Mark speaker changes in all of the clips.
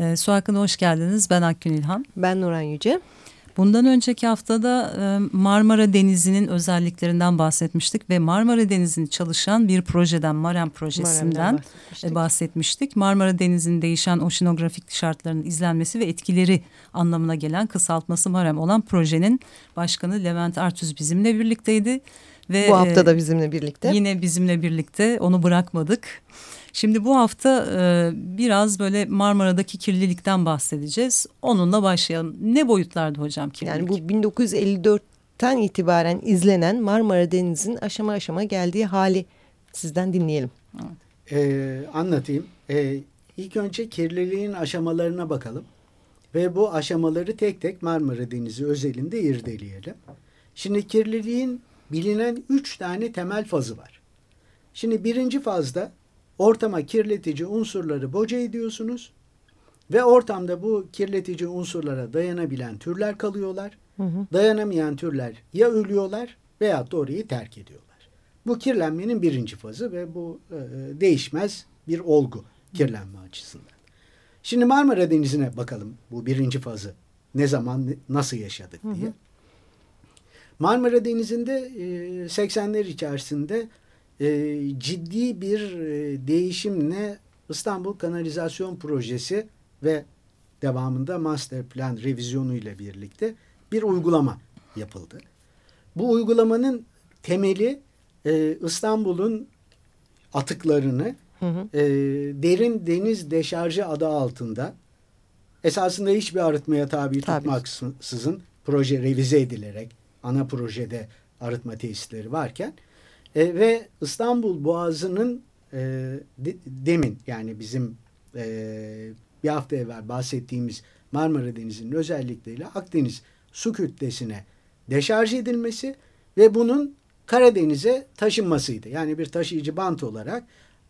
Speaker 1: E, Su hakkında hoş geldiniz. Ben Akgün İlhan.
Speaker 2: Ben Nuran Yüce.
Speaker 1: Bundan önceki haftada e, Marmara Denizi'nin özelliklerinden bahsetmiştik ve Marmara Denizi'ni çalışan bir projeden, Marem projesinden bahsetmiştik. bahsetmiştik. Marmara Denizi'nin değişen oşinografik şartlarının izlenmesi ve etkileri anlamına gelen kısaltması Marem olan projenin başkanı Levent Artüz bizimle birlikteydi.
Speaker 2: Ve, Bu hafta da bizimle birlikte.
Speaker 1: Yine bizimle birlikte onu bırakmadık. Şimdi bu hafta e, biraz böyle Marmara'daki kirlilikten bahsedeceğiz. Onunla başlayalım. Ne boyutlarda hocam kirlilik?
Speaker 2: Yani bu 1954'ten itibaren izlenen Marmara Denizi'nin aşama aşama geldiği hali sizden dinleyelim.
Speaker 3: Evet. Ee, anlatayım. Ee, ilk önce kirliliğin aşamalarına bakalım. Ve bu aşamaları tek tek Marmara Denizi özelinde irdeleyelim. Şimdi kirliliğin bilinen üç tane temel fazı var. Şimdi birinci fazda ortama kirletici unsurları boca ediyorsunuz ve ortamda bu kirletici unsurlara dayanabilen türler kalıyorlar. Hı hı. Dayanamayan türler ya ölüyorlar veya da orayı terk ediyorlar. Bu kirlenmenin birinci fazı ve bu e, değişmez bir olgu kirlenme açısından. Şimdi Marmara Denizi'ne bakalım bu birinci fazı. Ne zaman nasıl yaşadık diye. Hı hı. Marmara Denizi'nde e, 80'ler içerisinde e, ciddi bir e, değişimle İstanbul Kanalizasyon Projesi ve devamında Master Plan revizyonu ile birlikte bir uygulama yapıldı. Bu uygulamanın temeli e, İstanbul'un atıklarını hı hı. E, derin deniz deşarjı adı altında esasında hiçbir arıtmaya tabi, tabi. tutmaksızın proje revize edilerek ana projede arıtma tesisleri varken e, ve İstanbul Boğazı'nın e, de, demin yani bizim e, bir hafta evvel bahsettiğimiz Marmara Denizi'nin özellikleriyle Akdeniz su kütlesine deşarj edilmesi ve bunun Karadeniz'e taşınmasıydı. Yani bir taşıyıcı bant olarak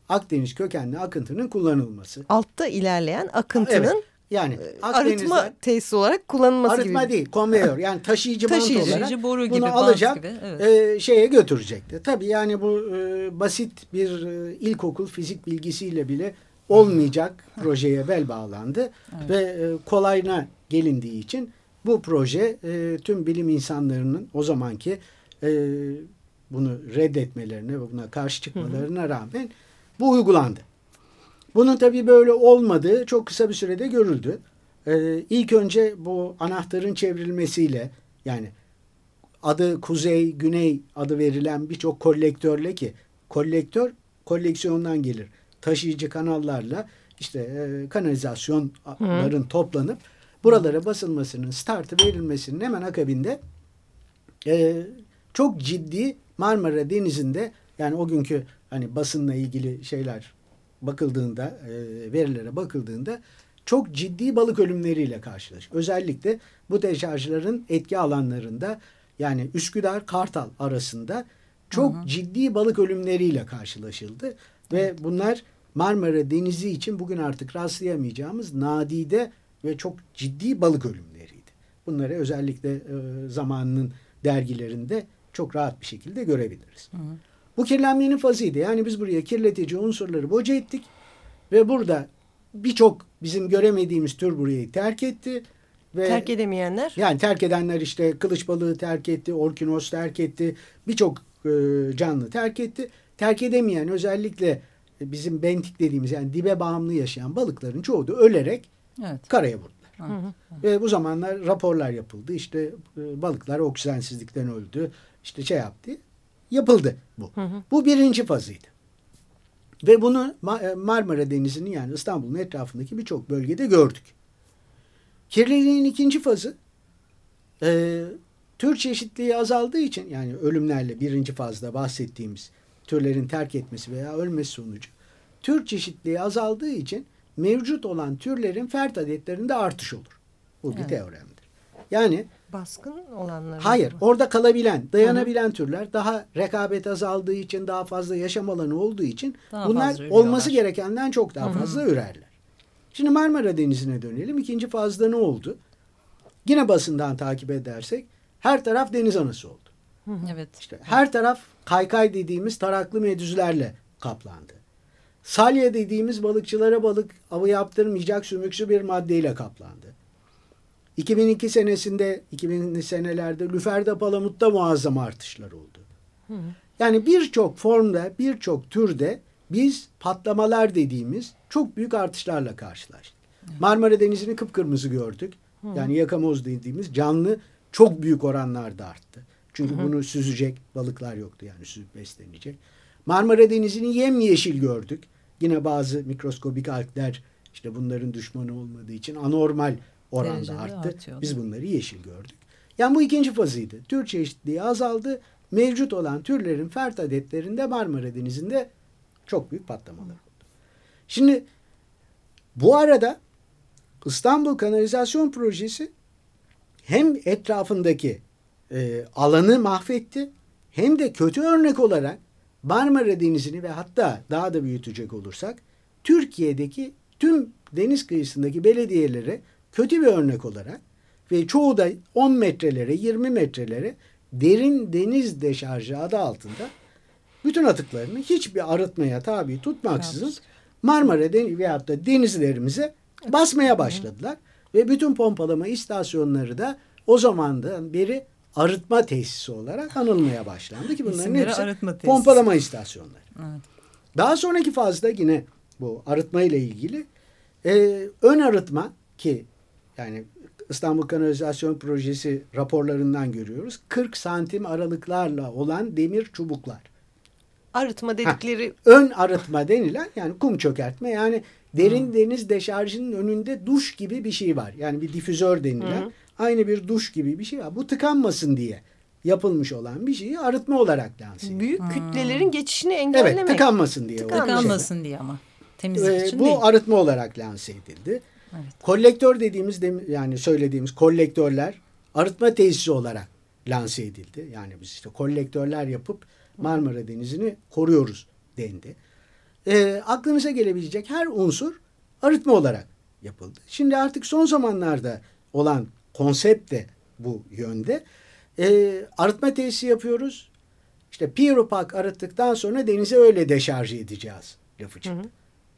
Speaker 3: Akdeniz kökenli akıntının kullanılması.
Speaker 2: Altta ilerleyen akıntının evet.
Speaker 3: Yani
Speaker 2: ee, arıtma tesisi olarak kullanılması
Speaker 3: arıtma gibi. Arıtma değil, konveyör. Yani taşıyıcı, taşıyıcı mantı olarak
Speaker 1: boru
Speaker 3: gibi,
Speaker 1: bunu
Speaker 3: alacak,
Speaker 1: gibi, evet.
Speaker 3: e, şeye götürecekti. Tabii yani bu e, basit bir e, ilkokul fizik bilgisiyle bile olmayacak projeye bel bağlandı evet. ve e, kolayına gelindiği için bu proje e, tüm bilim insanlarının o zamanki e, bunu reddetmelerine ve buna karşı çıkmalarına rağmen bu uygulandı. Bunun tabii böyle olmadığı çok kısa bir sürede görüldü. Ee, ilk önce bu anahtarın çevrilmesiyle yani adı kuzey, güney adı verilen birçok kolektörle ki kolektör koleksiyondan gelir. Taşıyıcı kanallarla işte e, kanalizasyonların Hı. toplanıp buralara basılmasının startı verilmesinin hemen akabinde e, çok ciddi Marmara Denizi'nde yani o günkü hani basınla ilgili şeyler bakıldığında, e, verilere bakıldığında çok ciddi balık ölümleriyle karşılaş. Özellikle bu deşarjların etki alanlarında yani Üsküdar Kartal arasında çok hı hı. ciddi balık ölümleriyle karşılaşıldı ve bunlar Marmara Denizi için bugün artık rastlayamayacağımız nadide ve çok ciddi balık ölümleriydi. Bunları özellikle e, zamanının dergilerinde çok rahat bir şekilde görebiliriz. Hı hı. Bu kirlenmenin fazıydı. Yani biz buraya kirletici unsurları boca ettik ve burada birçok bizim göremediğimiz tür burayı terk etti. Ve
Speaker 2: terk edemeyenler?
Speaker 3: Yani terk edenler işte kılıç balığı terk etti, orkinos terk etti, birçok e, canlı terk etti. Terk edemeyen özellikle bizim bentik dediğimiz yani dibe bağımlı yaşayan balıkların çoğu da ölerek evet. karaya vurdular. Hı hı. Ve bu zamanlar raporlar yapıldı. İşte e, balıklar oksijensizlikten öldü. İşte şey yaptı yapıldı bu. Hı hı. Bu birinci fazıydı. Ve bunu e, Marmara Denizi'nin yani İstanbul'un etrafındaki birçok bölgede gördük. Kirliliğin ikinci fazı e, tür çeşitliliği azaldığı için yani ölümlerle birinci fazda bahsettiğimiz türlerin terk etmesi veya ölmesi sonucu tür çeşitliliği azaldığı için mevcut olan türlerin fert adetlerinde artış olur. Bu bir evet. teoremdir. Yani
Speaker 2: baskın olanlar.
Speaker 3: Hayır. Mı? Orada kalabilen, dayanabilen Hı-hı. türler daha rekabet azaldığı için, daha fazla yaşam alanı olduğu için daha bunlar olması gerekenden çok daha fazla Hı-hı. ürerler. Şimdi Marmara Denizi'ne dönelim. İkinci fazda ne oldu? Yine basından takip edersek her taraf deniz anası oldu.
Speaker 1: Evet.
Speaker 3: İşte her taraf kaykay dediğimiz taraklı medüzlerle kaplandı. salya dediğimiz balıkçılara balık avı yaptırmayacak sümüksü bir maddeyle kaplandı. 2002 senesinde, 2000'li senelerde lüferda palamutta muazzam artışlar oldu. Hı. Yani birçok formda, birçok türde biz patlamalar dediğimiz çok büyük artışlarla karşılaştık. Marmara Denizi'ni kıpkırmızı gördük. Hı. Yani yakamoz dediğimiz canlı çok büyük oranlarda arttı. Çünkü Hı. bunu süzecek balıklar yoktu yani süzüp beslenecek. Marmara Denizi'ni yemyeşil gördük. Yine bazı mikroskobik algler işte bunların düşmanı olmadığı için anormal oranda Derecede arttı. Artıyordu. Biz bunları yeşil gördük. Yani bu ikinci fazıydı. Tür çeşitliliği azaldı. Mevcut olan türlerin fert adetlerinde Marmara Denizi'nde çok büyük patlamalar oldu. Şimdi bu arada İstanbul Kanalizasyon Projesi hem etrafındaki e, alanı mahvetti hem de kötü örnek olarak Marmara Denizi'ni ve hatta daha da büyütecek olursak Türkiye'deki tüm deniz kıyısındaki belediyelere kötü bir örnek olarak ve çoğu da 10 metrelere 20 metrelere derin deniz deşarjı adı altında bütün atıklarını hiçbir arıtmaya tabi tutmaksızın Marmara Denizi veyahut da denizlerimize basmaya başladılar. Ve bütün pompalama istasyonları da o zamandan beri arıtma tesisi olarak anılmaya başlandı ki bunların İsimleri hepsi pompalama istasyonları. Evet. Daha sonraki fazda yine bu arıtma ile ilgili e, ön arıtma ki yani İstanbul Kanalizasyon Projesi raporlarından görüyoruz. 40 santim aralıklarla olan demir çubuklar.
Speaker 2: Arıtma dedikleri... Ha,
Speaker 3: ön arıtma denilen yani kum çökertme yani derin hmm. deniz deşarjının önünde duş gibi bir şey var. Yani bir difüzör denilen hmm. aynı bir duş gibi bir şey var. Bu tıkanmasın diye yapılmış olan bir şeyi arıtma olarak lanse.
Speaker 2: Büyük hmm. kütlelerin geçişini engellemek.
Speaker 3: Evet tıkanmasın diye.
Speaker 1: Tıkanmasın diye ama. Temizlik ee,
Speaker 3: için bu değil. arıtma olarak lanse edildi. Evet. Kolektör dediğimiz yani söylediğimiz kolektörler arıtma tesisi olarak lanse edildi. Yani biz işte kolektörler yapıp Marmara Denizi'ni koruyoruz dendi. E, aklınıza gelebilecek her unsur arıtma olarak yapıldı. Şimdi artık son zamanlarda olan konsept de bu yönde. E, arıtma tesisi yapıyoruz. İşte Piropak arıttıktan sonra denize öyle deşarj edeceğiz lafı çıktı. Hı hı.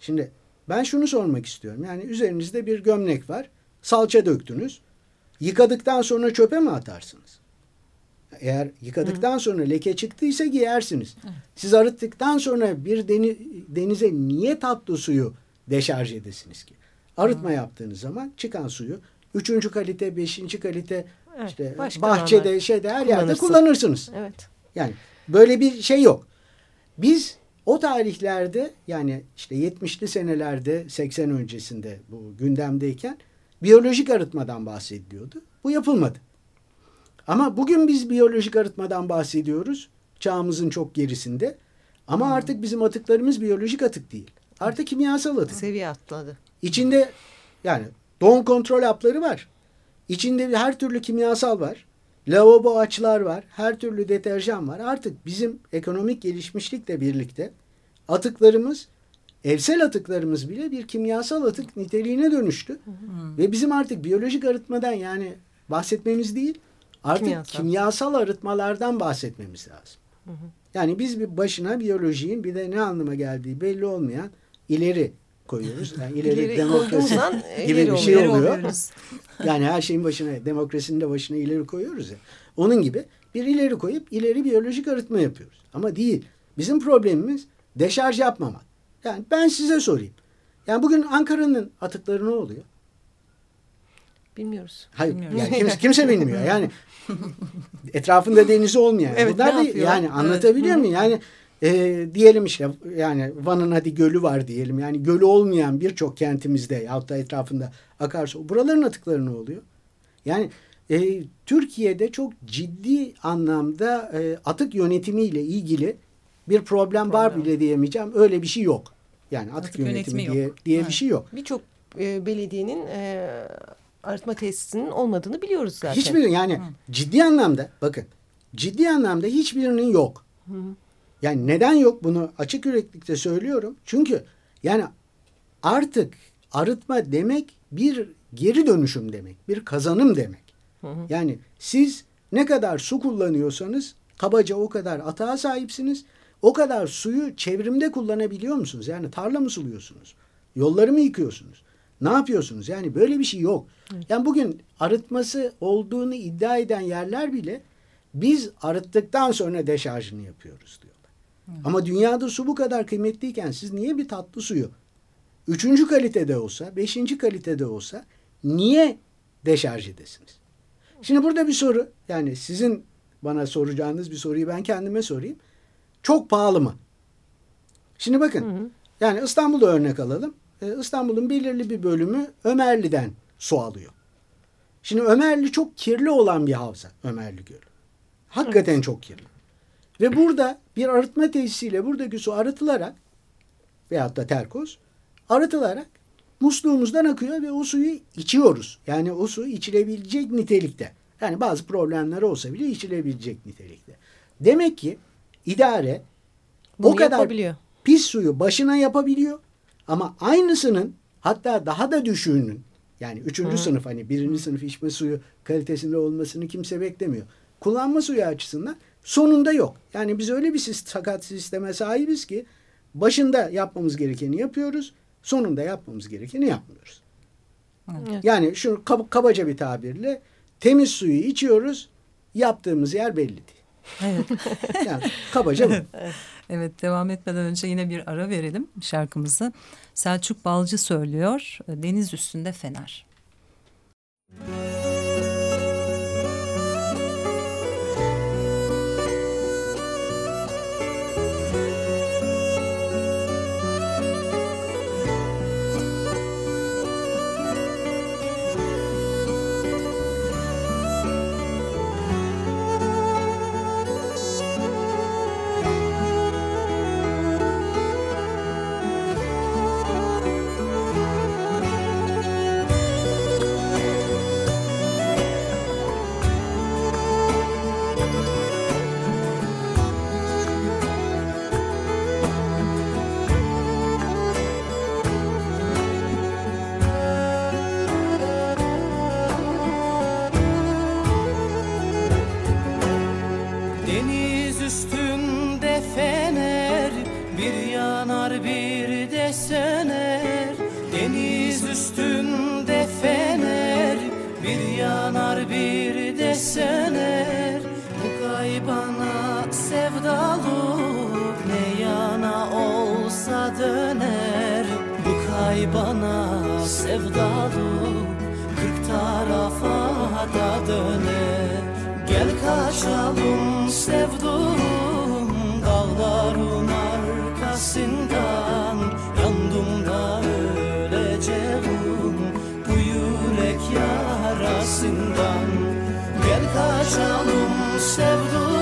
Speaker 3: Şimdi ben şunu sormak istiyorum. Yani üzerinizde bir gömlek var. Salça döktünüz. Yıkadıktan sonra çöpe mi atarsınız? Eğer yıkadıktan Hı. sonra leke çıktıysa giyersiniz. Hı. Siz arıttıktan sonra bir deni, denize niye tatlı suyu deşarj edesiniz ki? Arıtma Hı. yaptığınız zaman çıkan suyu üçüncü kalite, beşinci kalite evet, işte bahçede, şeyde her yerde kullanırsınız. Evet. Yani böyle bir şey yok. Biz o tarihlerde yani işte 70'li senelerde 80 öncesinde bu gündemdeyken biyolojik arıtmadan bahsediliyordu. Bu yapılmadı. Ama bugün biz biyolojik arıtmadan bahsediyoruz. Çağımızın çok gerisinde. Ama hmm. artık bizim atıklarımız biyolojik atık değil. Artık kimyasal atık.
Speaker 2: Seviye atladı.
Speaker 3: İçinde yani doğum kontrol hapları var. İçinde her türlü kimyasal var. Lavabo açlar var. Her türlü deterjan var. Artık bizim ekonomik gelişmişlikle birlikte atıklarımız evsel atıklarımız bile bir kimyasal atık niteliğine dönüştü. Hmm. Ve bizim artık biyolojik arıtmadan yani bahsetmemiz değil Artık kimyasal, kimyasal arıtmalardan bahsetmemiz lazım. Hı hı. Yani biz bir başına biyolojiyin bir de ne anlama geldiği belli olmayan ileri koyuyoruz. Yani ileri, ileri demokrasi gibi bir şey oluyor. yani her şeyin başına demokrasinin de başına ileri koyuyoruz ya. Onun gibi bir ileri koyup ileri biyolojik arıtma yapıyoruz. Ama değil. Bizim problemimiz deşarj yapmamak. Yani ben size sorayım. Yani bugün Ankara'nın atıkları ne oluyor?
Speaker 2: Bilmiyoruz.
Speaker 3: Hayır. Bilmiyoruz. Yani kimse, kimse bilmiyor. Yani etrafında denizi olmayan. Evet, Bunlar da yani anlatabiliyor evet. muyum? Yani e, diyelim işte yani Van'ın hadi gölü var diyelim. Yani gölü olmayan birçok kentimizde yahut da etrafında akarsu. Buraların atıkları ne oluyor? Yani e, Türkiye'de çok ciddi anlamda e, atık yönetimiyle ilgili bir problem, problem var bile diyemeyeceğim. Öyle bir şey yok. Yani atık, atık yönetimi, yönetimi diye, diye evet. bir şey yok.
Speaker 2: Birçok e, belediyenin e, arıtma tesisinin olmadığını biliyoruz zaten.
Speaker 3: Hiçbir yani Hı. ciddi anlamda bakın ciddi anlamda hiçbirinin yok. Hı. Yani neden yok bunu açık yüreklikte söylüyorum. Çünkü yani artık arıtma demek bir geri dönüşüm demek. Bir kazanım demek. Hı hı. Yani siz ne kadar su kullanıyorsanız kabaca o kadar atağa sahipsiniz. o kadar suyu çevrimde kullanabiliyor musunuz? Yani tarla mı suluyorsunuz? Yolları mı yıkıyorsunuz? Ne yapıyorsunuz? Yani böyle bir şey yok. Yani bugün arıtması olduğunu iddia eden yerler bile biz arıttıktan sonra deşarjını yapıyoruz Ama dünyada su bu kadar kıymetliyken siz niye bir tatlı suyu üçüncü kalitede olsa, beşinci kalitede olsa niye deşarj edesiniz? Şimdi burada bir soru yani sizin bana soracağınız bir soruyu ben kendime sorayım. Çok pahalı mı? Şimdi bakın hı hı. yani İstanbul'da örnek alalım. Ee, İstanbul'un belirli bir bölümü Ömerli'den su alıyor. Şimdi Ömerli çok kirli olan bir havza Ömerli Gölü. Hakikaten evet. çok kirli. Ve burada bir arıtma tesisiyle buradaki su arıtılarak veyahut da terkoz arıtılarak musluğumuzdan akıyor ve o suyu içiyoruz. Yani o su içilebilecek nitelikte. Yani bazı problemler olsa bile içilebilecek nitelikte. Demek ki idare Bunu o kadar pis suyu başına yapabiliyor. Ama aynısının hatta daha da düşüğünün yani üçüncü Hı. sınıf hani birinci sınıf içme suyu kalitesinde olmasını kimse beklemiyor. Kullanma suyu açısından sonunda yok. Yani biz öyle bir sakat sisteme sahibiz ki başında yapmamız gerekeni yapıyoruz. Sonunda yapmamız gerekeni yapmıyoruz. Evet. Yani şu kab kabaca bir tabirle temiz suyu içiyoruz. Yaptığımız yer belli değil. Evet. yani kabaca bu.
Speaker 4: Evet devam etmeden önce yine bir ara verelim şarkımızı. Selçuk Balcı söylüyor Deniz Üstünde Fener. Müzik
Speaker 1: Alın sevduğum dağların arkasından. Yandım da öleceğim bu yürek yarasından. Gel kaçalım sevduğum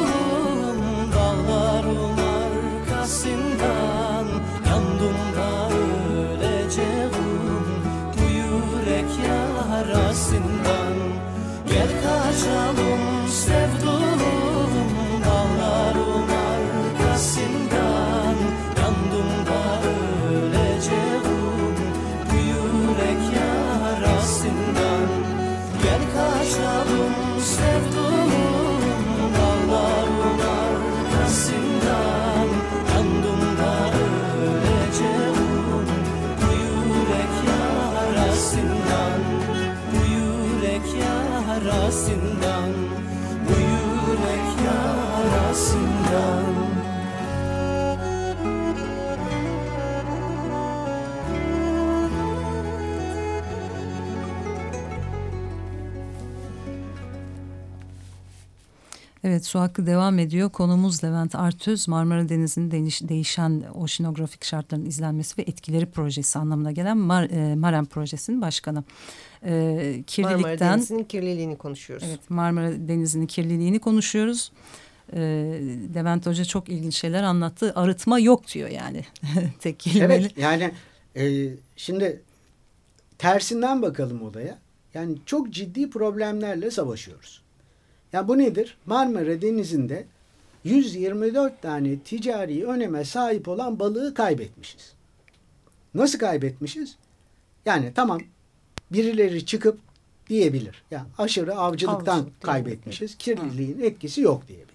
Speaker 1: Evet su hakkı devam ediyor. Konumuz Levent Artöz Marmara Denizi'nin değiş, değişen oşinografik şartların izlenmesi ve etkileri projesi anlamına gelen Mar, e, Marem projesinin başkanı.
Speaker 2: E, kirlilikten, Marmara Denizi'nin kirliliğini konuşuyoruz.
Speaker 1: Evet Marmara Denizi'nin kirliliğini konuşuyoruz. E, Levent Hoca çok ilginç şeyler anlattı. Arıtma yok diyor yani tek kelimeli.
Speaker 3: Evet yani e, şimdi tersinden bakalım olaya. Yani çok ciddi problemlerle savaşıyoruz. Ya bu nedir? Marmara Denizi'nde 124 tane ticari öneme sahip olan balığı kaybetmişiz. Nasıl kaybetmişiz? Yani tamam birileri çıkıp diyebilir. Ya aşırı avcılıktan Avcılık, kaybetmişiz. Kirliliğin Hı. etkisi yok diyebilir.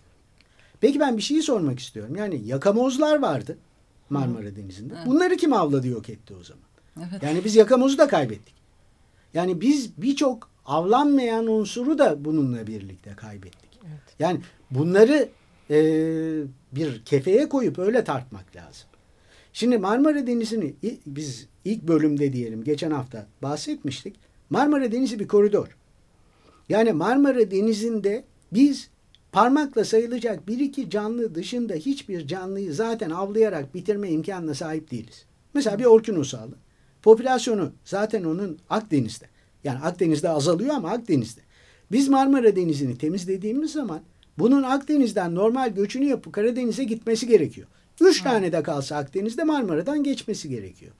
Speaker 3: Peki ben bir şeyi sormak istiyorum. Yani yakamozlar vardı Marmara Hı. Denizi'nde. Evet. Bunları kim avladı yok etti o zaman? Evet. Yani biz yakamozu da kaybettik. Yani biz birçok avlanmayan unsuru da bununla birlikte kaybettik. Evet. Yani bunları e, bir kefeye koyup öyle tartmak lazım. Şimdi Marmara Denizi'ni biz ilk bölümde diyelim geçen hafta bahsetmiştik. Marmara Denizi bir koridor. Yani Marmara Denizi'nde biz parmakla sayılacak bir iki canlı dışında hiçbir canlıyı zaten avlayarak bitirme imkanına sahip değiliz. Mesela bir orkinos alın. Popülasyonu zaten onun Akdeniz'de. Yani Akdeniz'de azalıyor ama Akdeniz'de. Biz Marmara Denizi'ni temizlediğimiz zaman bunun Akdeniz'den normal göçünü yapıp Karadeniz'e gitmesi gerekiyor. Üç ha. tane de kalsa Akdeniz'de Marmara'dan geçmesi gerekiyor.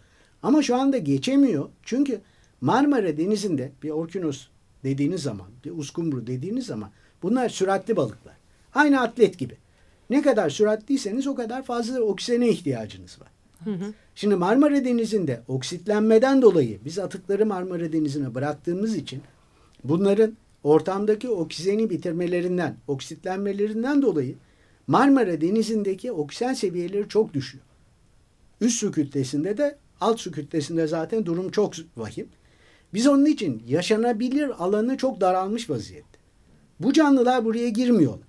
Speaker 3: Ama şu anda geçemiyor. Çünkü Marmara Denizi'nde bir orkinos dediğiniz zaman, bir uskumru dediğiniz zaman bunlar süratli balıklar. Aynı atlet gibi. Ne kadar süratliyseniz o kadar fazla oksijene ihtiyacınız var. Hı hı. Şimdi Marmara Denizi'nde oksitlenmeden dolayı biz atıkları Marmara Denizi'ne bıraktığımız için bunların ortamdaki oksijeni bitirmelerinden, oksitlenmelerinden dolayı Marmara Denizi'ndeki oksijen seviyeleri çok düşüyor. Üst su kütlesinde de alt su kütlesinde zaten durum çok vahim. Biz onun için yaşanabilir alanı çok daralmış vaziyette. Bu canlılar buraya girmiyorlar.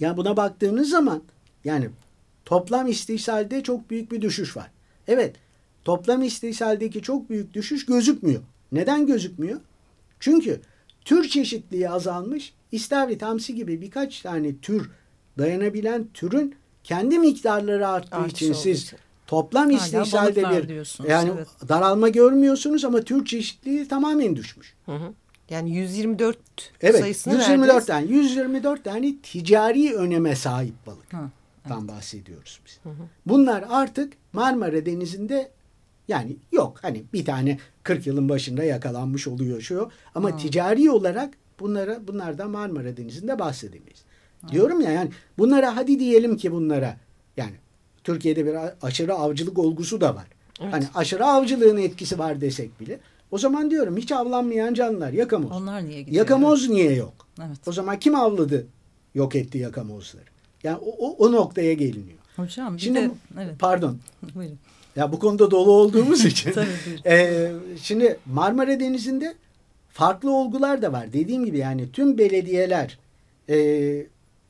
Speaker 3: Yani buna baktığınız zaman yani toplam istihsalde çok büyük bir düşüş var. Evet toplam istihsaldeki çok büyük düşüş gözükmüyor. Neden gözükmüyor? Çünkü tür çeşitliliği azalmış. İstavrit, hamsi gibi birkaç tane tür dayanabilen türün kendi miktarları arttığı Artış için siz için. toplam istihsalde bir yani evet. daralma görmüyorsunuz ama tür çeşitliliği tamamen düşmüş. Hı hı.
Speaker 2: Yani 124
Speaker 3: evet, sayısını 124 tane 124 tane ticari öneme sahip balık. Hı evet. bahsediyoruz biz. Hı hı. Bunlar artık Marmara Denizi'nde yani yok hani bir tane 40 yılın başında yakalanmış oluyor şu ama hı. ticari olarak bunlara bunlardan Marmara Denizi'nde bahsedemeyiz. Hı. Diyorum ya yani bunlara hadi diyelim ki bunlara yani Türkiye'de bir aşırı avcılık olgusu da var. Evet. Hani aşırı avcılığın etkisi var desek bile. O zaman diyorum hiç avlanmayan canlılar yakamoz.
Speaker 1: Onlar niye gidiyor?
Speaker 3: Yakamoz niye yok? Evet. O zaman kim avladı yok etti yakamozları? Yani o, o, o noktaya geliniyor.
Speaker 1: Hocam şimdi de,
Speaker 3: evet. pardon. Buyurun. Ya bu konuda dolu olduğumuz için. Tabii, e, şimdi Marmara Denizi'nde farklı olgular da var. Dediğim gibi yani tüm belediyeler e,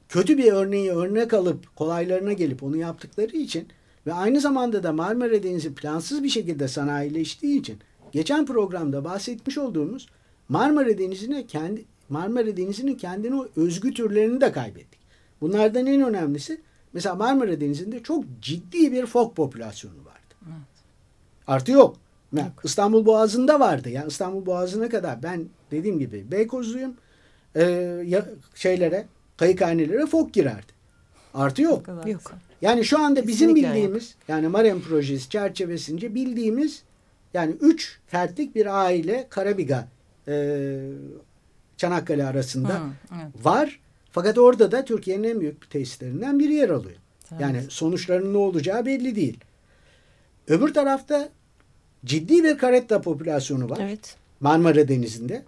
Speaker 3: kötü bir örneği örnek alıp kolaylarına gelip onu yaptıkları için ve aynı zamanda da Marmara Denizi plansız bir şekilde sanayileştiği için geçen programda bahsetmiş olduğumuz Marmara Denizi'ne kendi Marmara Denizi'nin kendine özgü türlerini de kaybettik. Bunlardan en önemlisi mesela Marmara Denizi'nde çok ciddi bir fok popülasyonu vardı. Evet. Artı yok. yok. İstanbul Boğazı'nda vardı. Yani İstanbul Boğazı'na kadar ben dediğim gibi Beykozluyum. Ee, şeylere, kayıkhanelere fok girerdi. Artı yok. Yok. Yani şu anda bizim bildiğimiz yok. yani Marem projesi çerçevesince bildiğimiz yani üç fertlik bir aile Karabiga e, Çanakkale arasında Hı, evet. var. Fakat orada da Türkiye'nin en büyük tesislerinden biri yer alıyor. Evet. Yani sonuçlarının ne olacağı belli değil. Öbür tarafta ciddi bir karetta popülasyonu var. Evet. Marmara Denizi'nde.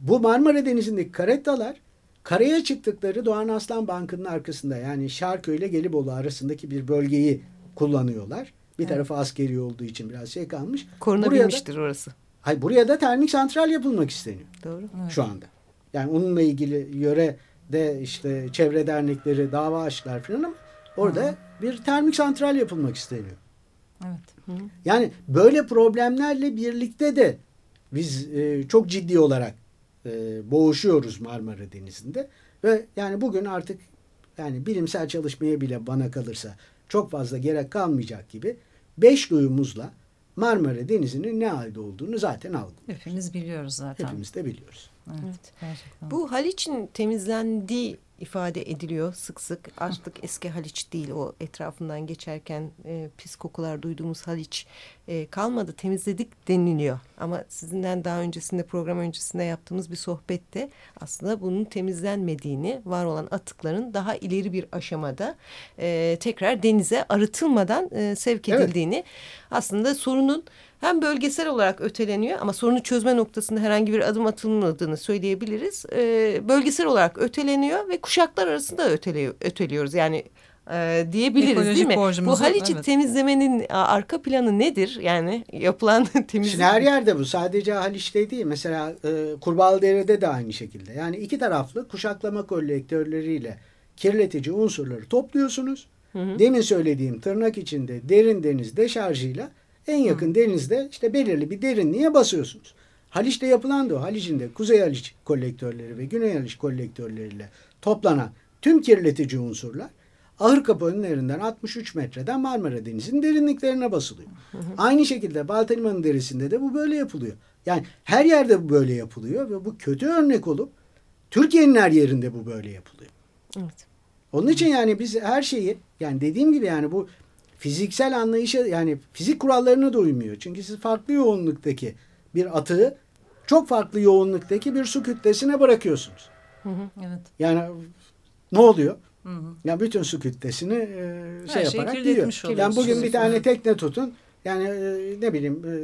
Speaker 3: Bu Marmara Denizi'ndeki karettalar karaya çıktıkları Doğan Aslan Bankı'nın arkasında yani Şarköy ile Gelibolu arasındaki bir bölgeyi kullanıyorlar. Bir evet. tarafı askeri olduğu için biraz şey kalmış.
Speaker 2: Korunabilmiştir orası.
Speaker 3: Hayır buraya da termik santral yapılmak isteniyor. Doğru. Evet. Şu anda. Yani onunla ilgili yöre de işte çevre dernekleri dava açtılar falan ama orada Hı. bir termik santral yapılmak isteniyor. Evet. Hı. Yani böyle problemlerle birlikte de biz e, çok ciddi olarak e, boğuşuyoruz Marmara Denizi'nde ve yani bugün artık yani bilimsel çalışmaya bile bana kalırsa çok fazla gerek kalmayacak gibi beş duyumuzla Marmara Denizi'nin ne halde olduğunu zaten algılıyoruz.
Speaker 1: Hepimiz biliyoruz zaten.
Speaker 3: Hepimiz de biliyoruz.
Speaker 1: Evet, evet.
Speaker 2: Bu Haliç'in temizlendiği ifade ediliyor sık sık. Artık eski Haliç değil o etrafından geçerken e, pis kokular duyduğumuz Haliç e, kalmadı temizledik deniliyor. Ama sizinden daha öncesinde program öncesinde yaptığımız bir sohbette aslında bunun temizlenmediğini var olan atıkların daha ileri bir aşamada e, tekrar denize arıtılmadan e, sevk edildiğini evet. aslında sorunun hem bölgesel olarak öteleniyor ama sorunu çözme noktasında herhangi bir adım atılmadığını söyleyebiliriz. E, bölgesel olarak öteleniyor ve kuşaklar arasında öteliyor, öteliyoruz. Yani e, diyebiliriz Ekolojik değil mi? Bu Haliç'i evet. temizlemenin arka planı nedir? Yani yapılan temizlik.
Speaker 3: Şimdi her yerde bu. Sadece Haliç'te değil. Mesela e, Kurbağalıdere'de de aynı şekilde. Yani iki taraflı kuşaklama kolektörleriyle kirletici unsurları topluyorsunuz. Hı hı. Demin söylediğim tırnak içinde derin deniz deşarjıyla en yakın Hı. denizde işte belirli bir derinliğe basıyorsunuz. Haliç'te yapılan da o. Haliç'in de Kuzey Haliç kolektörleri ve Güney Haliç kolektörleriyle toplanan tüm kirletici unsurlar Ahırkapı önlerinden 63 metreden Marmara Denizi'nin derinliklerine basılıyor. Hı hı. Aynı şekilde Baltaliman'ın derisinde de bu böyle yapılıyor. Yani her yerde bu böyle yapılıyor ve bu kötü örnek olup Türkiye'nin her yerinde bu böyle yapılıyor. Evet. Onun için yani biz her şeyi yani dediğim gibi yani bu fiziksel anlayışa yani fizik kurallarına da uymuyor. Çünkü siz farklı yoğunluktaki bir atığı çok farklı yoğunluktaki bir su kütlesine bırakıyorsunuz.
Speaker 1: Hı hı, evet.
Speaker 3: Yani ne oluyor? Hı hı. Yani bütün su kütlesini e, şey Her yaparak gidiyor. Yani bugün bir tane tekne tutun. Yani e, ne bileyim e,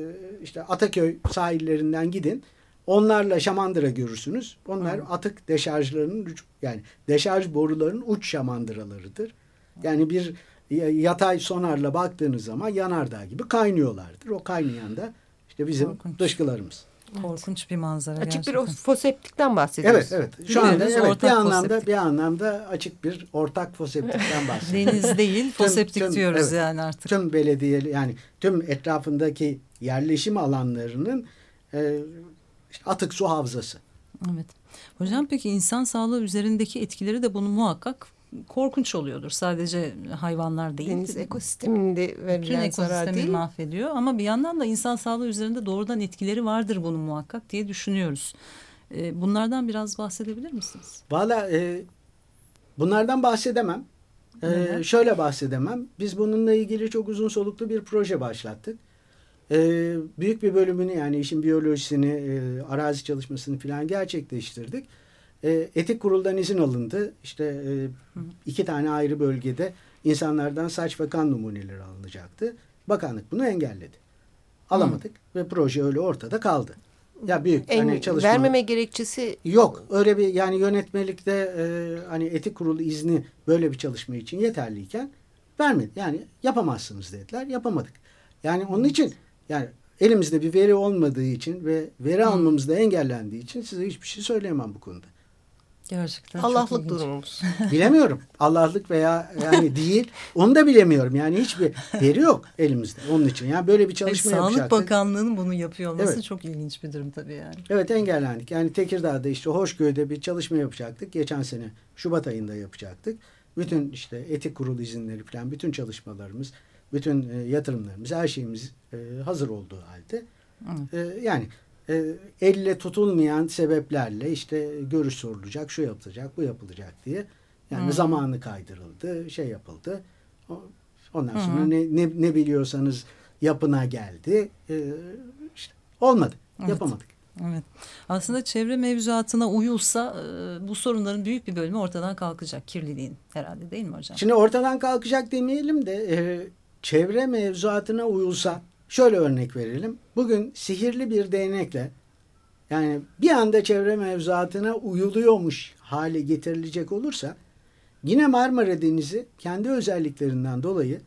Speaker 3: işte Ataköy sahillerinden gidin. Onlarla şamandıra görürsünüz. Onlar hı. atık deşarjlarının yani deşarj borularının uç şamandıralarıdır. Yani bir yatay sonarla baktığınız zaman yanardağ gibi kaynıyorlardır. O kaynayan da işte bizim Korkunç. dışkılarımız.
Speaker 1: Korkunç bir manzara
Speaker 2: açık
Speaker 1: gerçekten.
Speaker 2: bir foseptikten bahsediyoruz.
Speaker 3: Evet evet. Şu anda evet, bir anlamda foseptik. bir anlamda açık bir ortak foseptikten bahsediyoruz.
Speaker 1: Deniz değil foseptik tüm, tüm, diyoruz evet, yani artık.
Speaker 3: Tüm belediye yani tüm etrafındaki yerleşim alanlarının e, işte atık su havzası.
Speaker 1: Evet. Hocam peki insan sağlığı üzerindeki etkileri de bunu muhakkak korkunç oluyordur. Sadece hayvanlar değil.
Speaker 2: Deniz ekosisteminde verilen zarar değil.
Speaker 1: mahvediyor ama bir yandan da insan sağlığı üzerinde doğrudan etkileri vardır bunun muhakkak diye düşünüyoruz. E, bunlardan biraz bahsedebilir misiniz?
Speaker 3: Valla e, bunlardan bahsedemem. E, şöyle bahsedemem. Biz bununla ilgili çok uzun soluklu bir proje başlattık. E, büyük bir bölümünü yani işin biyolojisini, e, arazi çalışmasını falan gerçekleştirdik e, etik kuruldan izin alındı. İşte e, iki tane ayrı bölgede insanlardan saç ve kan numuneleri alınacaktı. Bakanlık bunu engelledi. Alamadık Hı. ve proje öyle ortada kaldı.
Speaker 2: Ya büyük en, hani çalışma vermeme gerekçesi
Speaker 3: yok. Öyle bir yani yönetmelikte e, hani etik kurulu izni böyle bir çalışma için yeterliyken vermedi. Yani yapamazsınız dediler. Yapamadık. Yani onun için yani elimizde bir veri olmadığı için ve veri almamız da engellendiği için size hiçbir şey söyleyemem bu konuda.
Speaker 1: Gerçekten
Speaker 2: Allah'lık durumumuz.
Speaker 3: Bilemiyorum. Allah'lık veya yani değil. Onu da bilemiyorum. Yani hiçbir veri yok elimizde onun için. Yani böyle bir çalışma Hayır,
Speaker 1: yapacaktık. Sağlık Bakanlığı'nın bunu yapıyor olması evet. çok ilginç bir durum tabii yani.
Speaker 3: Evet engellendik. Yani Tekirdağ'da işte Hoşköy'de bir çalışma yapacaktık. Geçen sene Şubat ayında yapacaktık. Bütün işte etik kurul izinleri falan bütün çalışmalarımız, bütün e, yatırımlarımız, her şeyimiz e, hazır olduğu halde. E, yani e, elle tutulmayan sebeplerle işte görüş sorulacak, şu yapılacak, bu yapılacak diye. Yani hmm. zamanı kaydırıldı, şey yapıldı. Ondan sonra hmm. ne, ne, ne biliyorsanız yapına geldi. E, işte olmadı, evet. yapamadık.
Speaker 1: Evet. Aslında çevre mevzuatına uyulsa e, bu sorunların büyük bir bölümü ortadan kalkacak kirliliğin herhalde değil mi hocam?
Speaker 3: Şimdi ortadan kalkacak demeyelim de e, çevre mevzuatına uyulsa Şöyle örnek verelim. Bugün sihirli bir değnekle yani bir anda çevre mevzuatına uyuluyormuş hale getirilecek olursa yine Marmara Denizi kendi özelliklerinden dolayı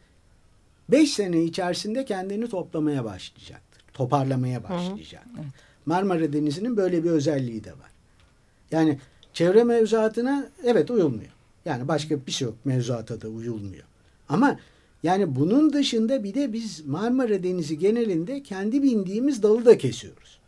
Speaker 3: 5 sene içerisinde kendini toplamaya başlayacaktır. Toparlamaya başlayacak. Hı hı. Marmara Denizi'nin böyle bir özelliği de var. Yani çevre mevzuatına evet uyulmuyor. Yani başka bir şey yok mevzuata da uyulmuyor. Ama yani bunun dışında bir de biz Marmara Denizi genelinde kendi bindiğimiz dalı da kesiyoruz.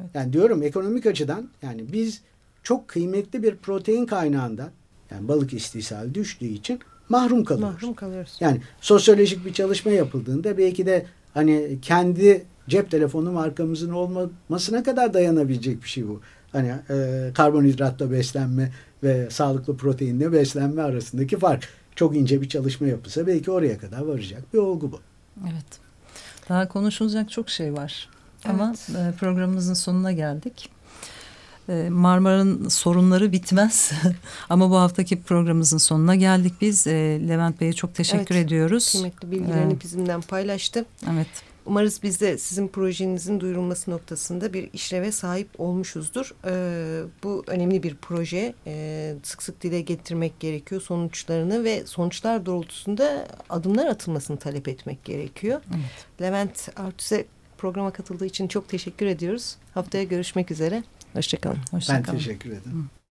Speaker 3: Evet. Yani diyorum ekonomik açıdan yani biz çok kıymetli bir protein kaynağından yani balık istisali düştüğü için mahrum kalıyoruz.
Speaker 2: Mahrum kalıyoruz.
Speaker 3: Yani sosyolojik bir çalışma yapıldığında belki de hani kendi cep telefonu markamızın olmamasına kadar dayanabilecek bir şey bu. Hani e, karbonhidratla beslenme ve sağlıklı proteinle beslenme arasındaki fark. Çok ince bir çalışma yapılsa belki oraya kadar varacak bir olgu bu.
Speaker 1: Evet. Daha konuşulacak çok şey var. Evet. Ama e, programımızın sonuna geldik. E, Marmara'nın sorunları bitmez. Ama bu haftaki programımızın sonuna geldik biz. E, Levent Bey'e çok teşekkür evet, ediyoruz.
Speaker 2: Kıymetli bilgilerini ee, bizimden paylaştı.
Speaker 1: Evet.
Speaker 2: Umarız biz de sizin projenizin duyurulması noktasında bir işleve sahip olmuşuzdur. Ee, bu önemli bir proje. Ee, sık sık dile getirmek gerekiyor sonuçlarını ve sonuçlar doğrultusunda adımlar atılmasını talep etmek gerekiyor. Evet. Levent Artüs'e programa katıldığı için çok teşekkür ediyoruz. Haftaya görüşmek üzere. Hoşçakalın.
Speaker 3: Hoşça ben teşekkür ederim.